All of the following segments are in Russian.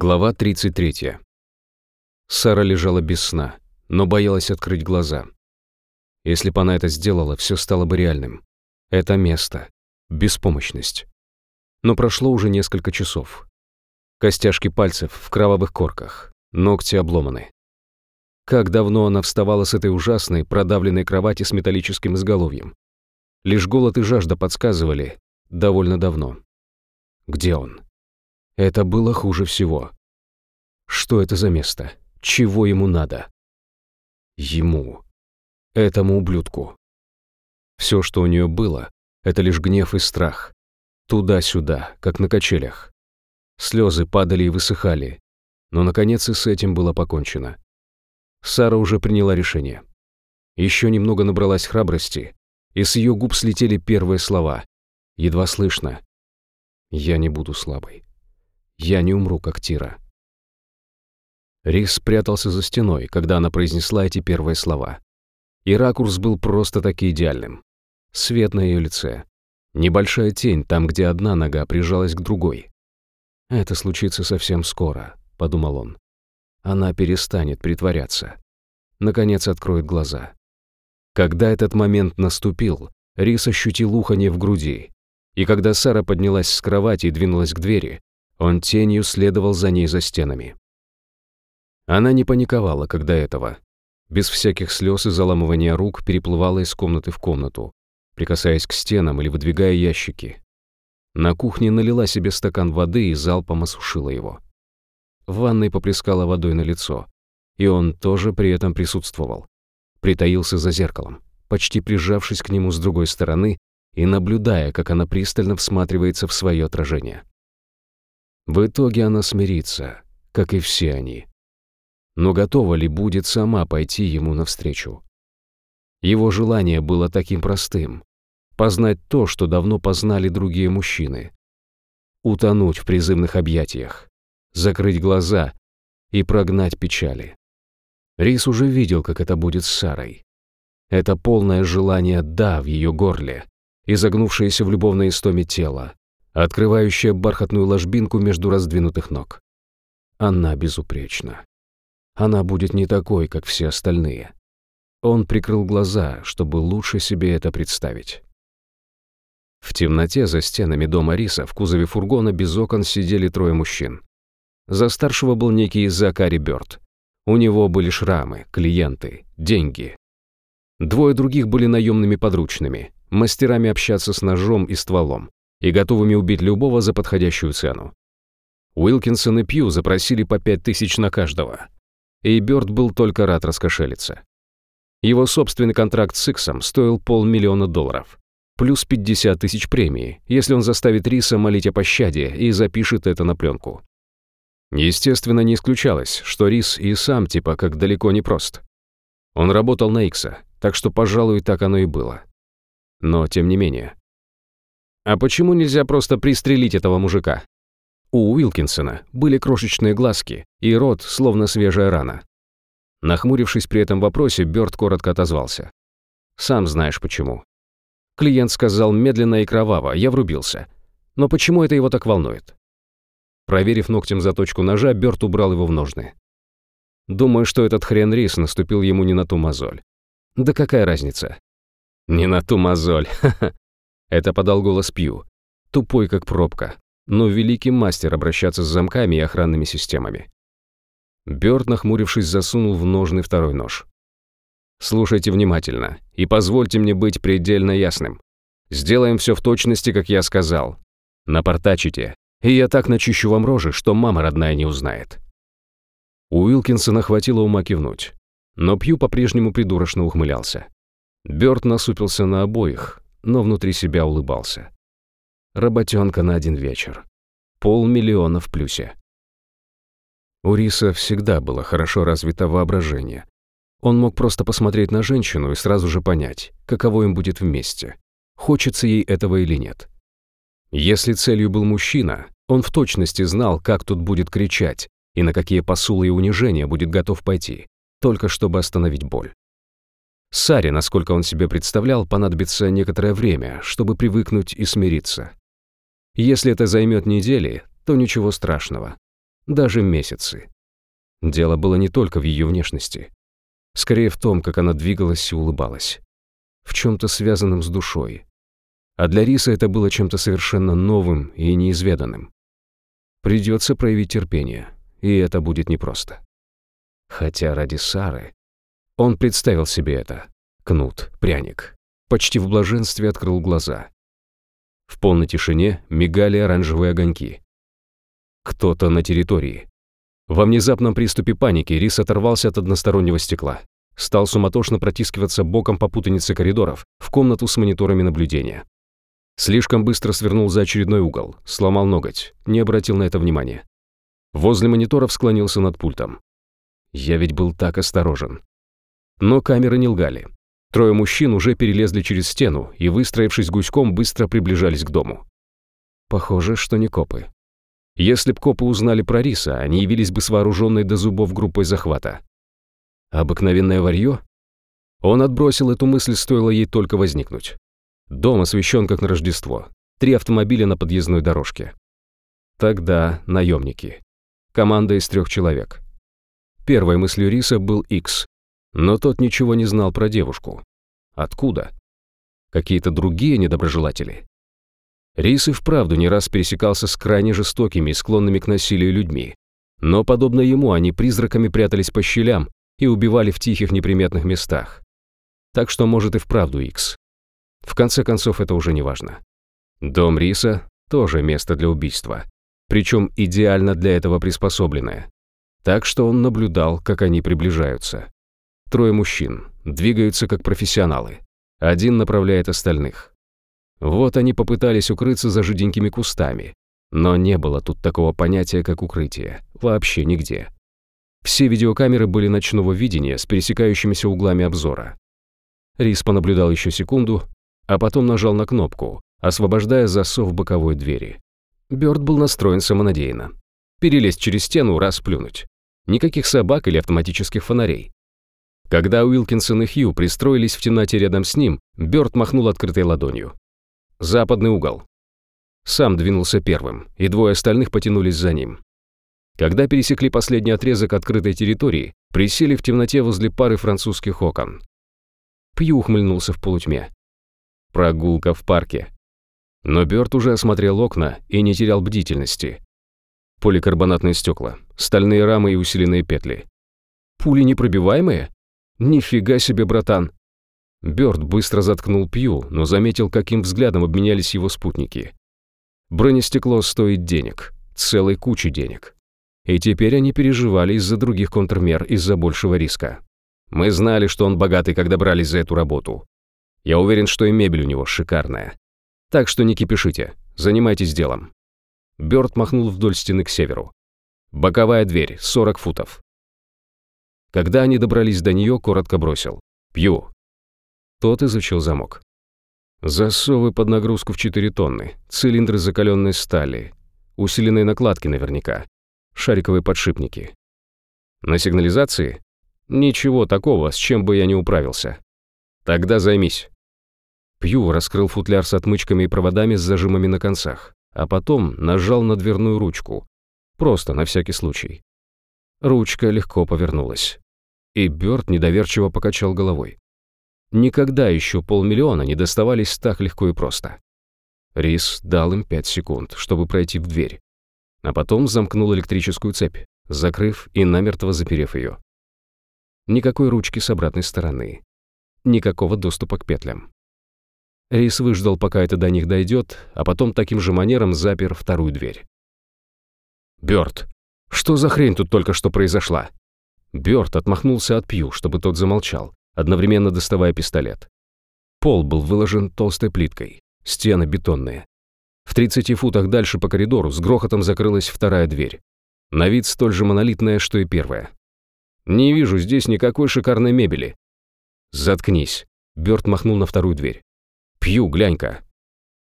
Глава 33. Сара лежала без сна, но боялась открыть глаза. Если бы она это сделала, все стало бы реальным. Это место. Беспомощность. Но прошло уже несколько часов. Костяшки пальцев в кровавых корках, ногти обломаны. Как давно она вставала с этой ужасной, продавленной кровати с металлическим изголовьем. Лишь голод и жажда подсказывали довольно давно. Где он? Это было хуже всего. Что это за место? Чего ему надо? Ему. Этому ублюдку. Все, что у нее было, это лишь гнев и страх. Туда-сюда, как на качелях. Слезы падали и высыхали. Но, наконец, и с этим было покончено. Сара уже приняла решение. Еще немного набралась храбрости, и с ее губ слетели первые слова. Едва слышно. «Я не буду слабой». Я не умру, как Тира. Рис спрятался за стеной, когда она произнесла эти первые слова. И ракурс был просто-таки идеальным. Свет на ее лице. Небольшая тень там, где одна нога прижалась к другой. «Это случится совсем скоро», — подумал он. Она перестанет притворяться. Наконец откроет глаза. Когда этот момент наступил, Рис ощутил уханье в груди. И когда Сара поднялась с кровати и двинулась к двери, он тенью следовал за ней за стенами. Она не паниковала, когда этого. Без всяких слез и заламывания рук переплывала из комнаты в комнату, прикасаясь к стенам или выдвигая ящики. На кухне налила себе стакан воды и залпом осушила его. В ванной поплескала водой на лицо, и он тоже при этом присутствовал. Притаился за зеркалом, почти прижавшись к нему с другой стороны и наблюдая, как она пристально всматривается в свое отражение. В итоге она смирится, как и все они. Но готова ли будет сама пойти ему навстречу? Его желание было таким простым — познать то, что давно познали другие мужчины. Утонуть в призывных объятиях, закрыть глаза и прогнать печали. Рис уже видел, как это будет с Сарой. Это полное желание «да» в ее горле, изогнувшееся в любовной истоме тело, открывающая бархатную ложбинку между раздвинутых ног. Она безупречна. Она будет не такой, как все остальные. Он прикрыл глаза, чтобы лучше себе это представить. В темноте за стенами дома Риса в кузове фургона без окон сидели трое мужчин. За старшего был некий Закари Бёрд. У него были шрамы, клиенты, деньги. Двое других были наемными подручными, мастерами общаться с ножом и стволом и готовыми убить любого за подходящую цену. Уилкинсон и Пью запросили по пять тысяч на каждого, и Бёрд был только рад раскошелиться. Его собственный контракт с Иксом стоил полмиллиона долларов, плюс 50 тысяч премии, если он заставит Риса молить о пощаде и запишет это на пленку. Естественно, не исключалось, что Рис и сам типа как далеко не прост. Он работал на Икса, так что, пожалуй, так оно и было. Но, тем не менее, а почему нельзя просто пристрелить этого мужика? У Уилкинсона были крошечные глазки и рот, словно свежая рана. Нахмурившись при этом вопросе, Бёрд коротко отозвался. «Сам знаешь почему». Клиент сказал медленно и кроваво, я врубился. Но почему это его так волнует? Проверив ногтем заточку ножа, Бёрд убрал его в ножны. Думаю, что этот хрен Рис наступил ему не на ту мозоль. Да какая разница? Не на ту мозоль, ха-ха. Это подал голос Пью. Тупой, как пробка, но великий мастер обращаться с замками и охранными системами. Бёрд, нахмурившись, засунул в ножный второй нож. «Слушайте внимательно и позвольте мне быть предельно ясным. Сделаем все в точности, как я сказал. Напортачите, и я так начищу вам рожи, что мама родная не узнает». У Уилкинсона хватило ума кивнуть, но Пью по-прежнему придурочно ухмылялся. Бёрд насупился на обоих, но внутри себя улыбался. Работенка на один вечер. Полмиллиона в плюсе. У Риса всегда было хорошо развито воображение. Он мог просто посмотреть на женщину и сразу же понять, каково им будет вместе, хочется ей этого или нет. Если целью был мужчина, он в точности знал, как тут будет кричать и на какие посулы и унижения будет готов пойти, только чтобы остановить боль. Саре, насколько он себе представлял, понадобится некоторое время, чтобы привыкнуть и смириться. Если это займет недели, то ничего страшного. даже месяцы. Дело было не только в ее внешности. Скорее в том, как она двигалась и улыбалась. В чем-то связанном с душой. А для Риса это было чем-то совершенно новым и неизведанным. Придется проявить терпение, и это будет непросто. Хотя ради Сары... Он представил себе это. Кнут, пряник. Почти в блаженстве открыл глаза. В полной тишине мигали оранжевые огоньки. Кто-то на территории. Во внезапном приступе паники Рис оторвался от одностороннего стекла. Стал суматошно протискиваться боком по путанице коридоров в комнату с мониторами наблюдения. Слишком быстро свернул за очередной угол, сломал ноготь, не обратил на это внимания. Возле мониторов склонился над пультом. Я ведь был так осторожен. Но камеры не лгали. Трое мужчин уже перелезли через стену и, выстроившись гуськом, быстро приближались к дому. Похоже, что не копы. Если б копы узнали про Риса, они явились бы с вооруженной до зубов группой захвата. Обыкновенное варьё? Он отбросил эту мысль, стоило ей только возникнуть. Дом освещен как на Рождество. Три автомобиля на подъездной дорожке. Тогда наемники. Команда из трех человек. Первой мыслью Риса был Икс, но тот ничего не знал про девушку. Откуда? Какие-то другие недоброжелатели? Рис и вправду не раз пересекался с крайне жестокими и склонными к насилию людьми. Но, подобно ему, они призраками прятались по щелям и убивали в тихих неприметных местах. Так что, может, и вправду Икс. В конце концов, это уже не важно. Дом Риса – тоже место для убийства. Причем идеально для этого приспособленное. Так что он наблюдал, как они приближаются. Трое мужчин, двигаются как профессионалы. Один направляет остальных. Вот они попытались укрыться за жиденькими кустами. Но не было тут такого понятия, как укрытие. Вообще нигде. Все видеокамеры были ночного видения с пересекающимися углами обзора. Рис понаблюдал еще секунду, а потом нажал на кнопку, освобождая засов боковой двери. Бёрд был настроен самонадеянно. Перелезть через стену, раз плюнуть. Никаких собак или автоматических фонарей. Когда Уилкинсон и Хью пристроились в темноте рядом с ним, Бёрд махнул открытой ладонью. Западный угол. Сам двинулся первым, и двое остальных потянулись за ним. Когда пересекли последний отрезок открытой территории, присели в темноте возле пары французских окон. Пью ухмыльнулся в полутьме. Прогулка в парке. Но Бёрд уже осмотрел окна и не терял бдительности. Поликарбонатные стекла, стальные рамы и усиленные петли. Пули непробиваемые? Нифига себе, братан. Бёрд быстро заткнул Пью, но заметил, каким взглядом обменялись его спутники. Бронестекло стоит денег, целой кучи денег. И теперь они переживали из-за других контрмер, из-за большего риска. Мы знали, что он богатый, когда брались за эту работу. Я уверен, что и мебель у него шикарная. Так что не кипишите, занимайтесь делом. Бёрд махнул вдоль стены к северу. Боковая дверь, 40 футов. Когда они добрались до нее, коротко бросил. «Пью». Тот изучил замок. Засовы под нагрузку в 4 тонны, цилиндры закаленной стали, усиленные накладки наверняка, шариковые подшипники. На сигнализации? Ничего такого, с чем бы я не управился. Тогда займись. Пью раскрыл футляр с отмычками и проводами с зажимами на концах, а потом нажал на дверную ручку. Просто на всякий случай. Ручка легко повернулась. И Бёрд недоверчиво покачал головой. Никогда еще полмиллиона не доставались так легко и просто. Рис дал им пять секунд, чтобы пройти в дверь. А потом замкнул электрическую цепь, закрыв и намертво заперев ее. Никакой ручки с обратной стороны. Никакого доступа к петлям. Рис выждал, пока это до них дойдет, а потом таким же манером запер вторую дверь. «Бёрд, что за хрень тут только что произошла?» Бёрд отмахнулся от Пью, чтобы тот замолчал, одновременно доставая пистолет. Пол был выложен толстой плиткой, стены бетонные. В 30 футах дальше по коридору с грохотом закрылась вторая дверь. На вид столь же монолитная, что и первая. «Не вижу здесь никакой шикарной мебели». «Заткнись», — Бёрд махнул на вторую дверь. «Пью, глянь-ка».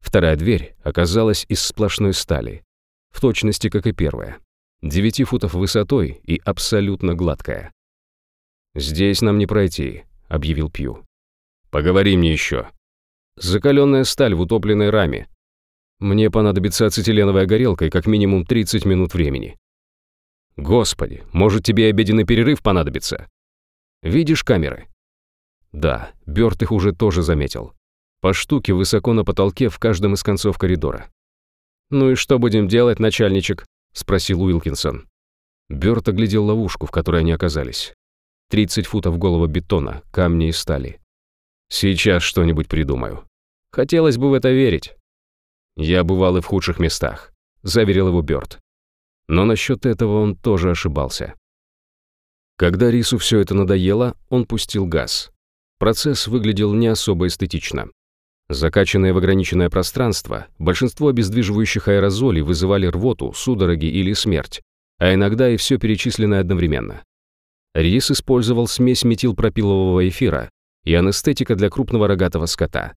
Вторая дверь оказалась из сплошной стали, в точности, как и первая. Девяти футов высотой и абсолютно гладкая. «Здесь нам не пройти», — объявил Пью. «Поговори мне еще». «Закаленная сталь в утопленной раме. Мне понадобится ацетиленовая горелка и как минимум 30 минут времени». Господи, может тебе обеденный перерыв понадобится? Видишь камеры? Да, Бёрд их уже тоже заметил. По штуке высоко на потолке в каждом из концов коридора. «Ну и что будем делать, начальничек?» — спросил Уилкинсон. Бёрд оглядел ловушку, в которой они оказались. 30 футов голого бетона, камни и стали. «Сейчас что-нибудь придумаю. Хотелось бы в это верить». «Я бывал и в худших местах», — заверил его Бёрд. Но насчет этого он тоже ошибался. Когда Рису все это надоело, он пустил газ. Процесс выглядел не особо эстетично. Закачанное в ограниченное пространство, большинство обездвиживающих аэрозолей вызывали рвоту, судороги или смерть, а иногда и все перечисленное одновременно. Рис использовал смесь метилпропилового эфира и анестетика для крупного рогатого скота.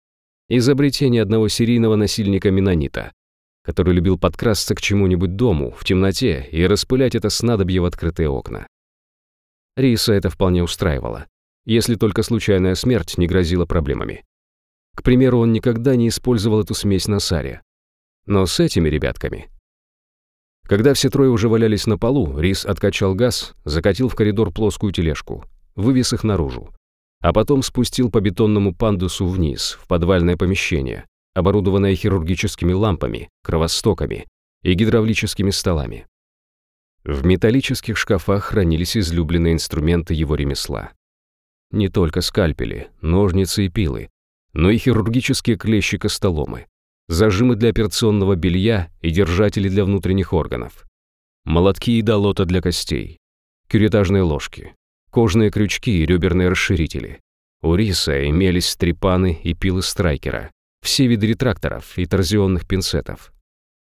Изобретение одного серийного насильника-менонита, который любил подкрасться к чему-нибудь дому в темноте и распылять это снадобье в открытые окна. Риса это вполне устраивало, если только случайная смерть не грозила проблемами. К примеру, он никогда не использовал эту смесь на Саре. Но с этими ребятками... Когда все трое уже валялись на полу, Рис откачал газ, закатил в коридор плоскую тележку, вывез их наружу, а потом спустил по бетонному пандусу вниз, в подвальное помещение, оборудованное хирургическими лампами, кровостоками и гидравлическими столами. В металлических шкафах хранились излюбленные инструменты его ремесла. Не только скальпели, ножницы и пилы, но и хирургические клещи-костоломы, зажимы для операционного белья и держатели для внутренних органов, молотки и долота для костей, кюретажные ложки, кожные крючки и реберные расширители. У риса имелись стрепаны и пилы страйкера, все виды ретракторов и торзионных пинцетов.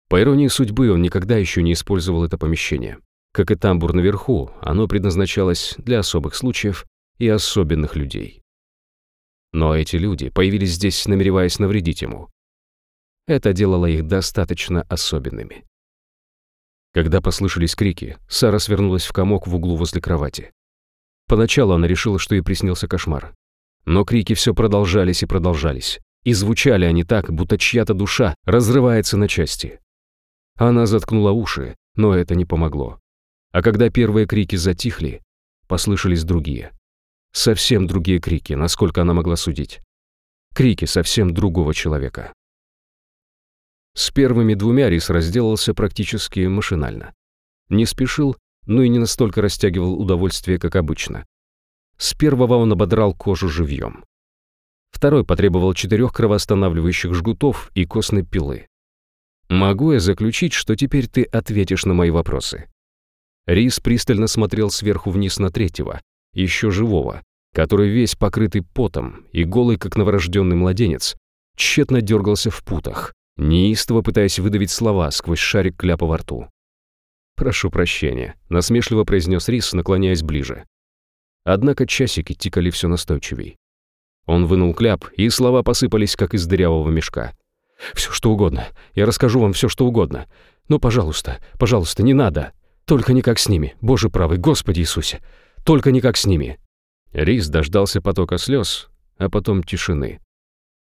По иронии судьбы, он никогда еще не использовал это помещение. Как и тамбур наверху, оно предназначалось для особых случаев и особенных людей. Но эти люди появились здесь, намереваясь навредить ему. Это делало их достаточно особенными. Когда послышались крики, Сара свернулась в комок в углу возле кровати. Поначалу она решила, что ей приснился кошмар. Но крики все продолжались и продолжались. И звучали они так, будто чья-то душа разрывается на части. Она заткнула уши, но это не помогло. А когда первые крики затихли, послышались другие. Совсем другие крики, насколько она могла судить. Крики совсем другого человека. С первыми двумя Рис разделался практически машинально. Не спешил, но и не настолько растягивал удовольствие, как обычно. С первого он ободрал кожу живьем. Второй потребовал четырех кровоостанавливающих жгутов и костной пилы. «Могу я заключить, что теперь ты ответишь на мои вопросы?» Рис пристально смотрел сверху вниз на третьего, еще живого, который весь покрытый потом и голый, как новорожденный младенец, тщетно дергался в путах, неистово пытаясь выдавить слова сквозь шарик кляпа во рту. «Прошу прощения», — насмешливо произнес Рис, наклоняясь ближе. Однако часики тикали все настойчивей. Он вынул кляп, и слова посыпались, как из дырявого мешка. «Все, что угодно. Я расскажу вам все, что угодно. Но, пожалуйста, пожалуйста, не надо. Только не как с ними. Боже правый, Господи Иисусе. Только не как с ними». Рис дождался потока слез, а потом тишины.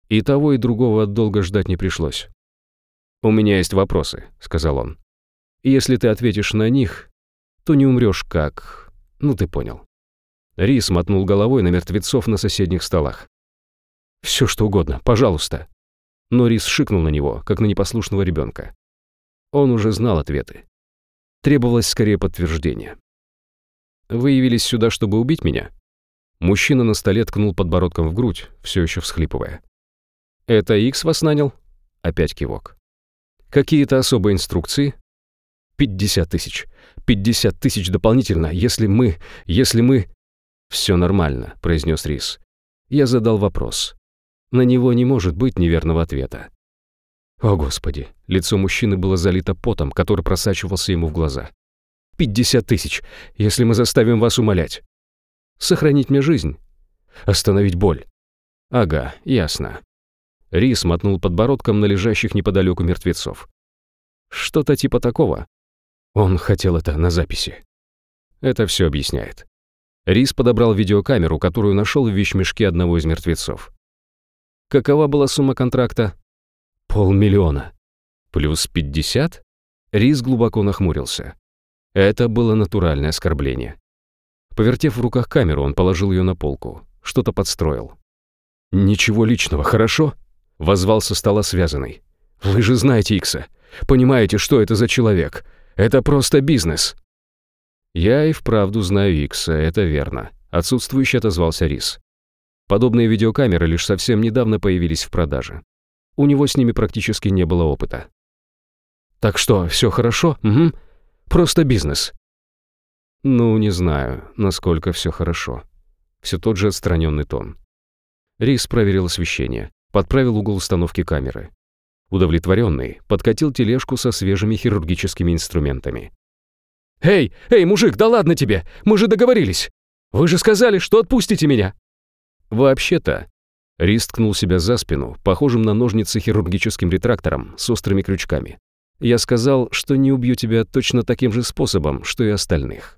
И того, и другого долго ждать не пришлось. «У меня есть вопросы», — сказал он. «Если ты ответишь на них, то не умрешь как... Ну, ты понял». Рис мотнул головой на мертвецов на соседних столах. «Все что угодно, пожалуйста». Но Рис шикнул на него, как на непослушного ребенка. Он уже знал ответы. Требовалось скорее подтверждение. «Вы явились сюда, чтобы убить меня?» Мужчина на столе ткнул подбородком в грудь, все еще всхлипывая. «Это Икс вас нанял?» Опять кивок. «Какие-то особые инструкции?» «Пятьдесят тысяч. Пятьдесят тысяч дополнительно, если мы... Если мы...» «Все нормально», — произнес Рис. Я задал вопрос. На него не может быть неверного ответа. О, Господи! Лицо мужчины было залито потом, который просачивался ему в глаза. «Пятьдесят тысяч, если мы заставим вас умолять. Сохранить мне жизнь. Остановить боль. Ага, ясно». Рис мотнул подбородком на лежащих неподалеку мертвецов. «Что-то типа такого». Он хотел это на записи. Это все объясняет. Рис подобрал видеокамеру, которую нашел в вещмешке одного из мертвецов. Какова была сумма контракта? Полмиллиона. Плюс пятьдесят? Рис глубоко нахмурился. Это было натуральное оскорбление. Повертев в руках камеру, он положил ее на полку. Что-то подстроил. «Ничего личного, хорошо?» — возвал со стола связанный. «Вы же знаете Икса. Понимаете, что это за человек. Это просто бизнес». «Я и вправду знаю Икса, это верно», — отсутствующе отозвался Рис. Подобные видеокамеры лишь совсем недавно появились в продаже. У него с ними практически не было опыта. «Так что, все хорошо? Угу. Просто бизнес». «Ну, не знаю, насколько все хорошо». Все тот же отстраненный тон. Рис проверил освещение, подправил угол установки камеры. Удовлетворенный, подкатил тележку со свежими хирургическими инструментами. «Эй, эй, мужик, да ладно тебе! Мы же договорились! Вы же сказали, что отпустите меня!» «Вообще-то...» Рис ткнул себя за спину, похожим на ножницы хирургическим ретрактором с острыми крючками. «Я сказал, что не убью тебя точно таким же способом, что и остальных».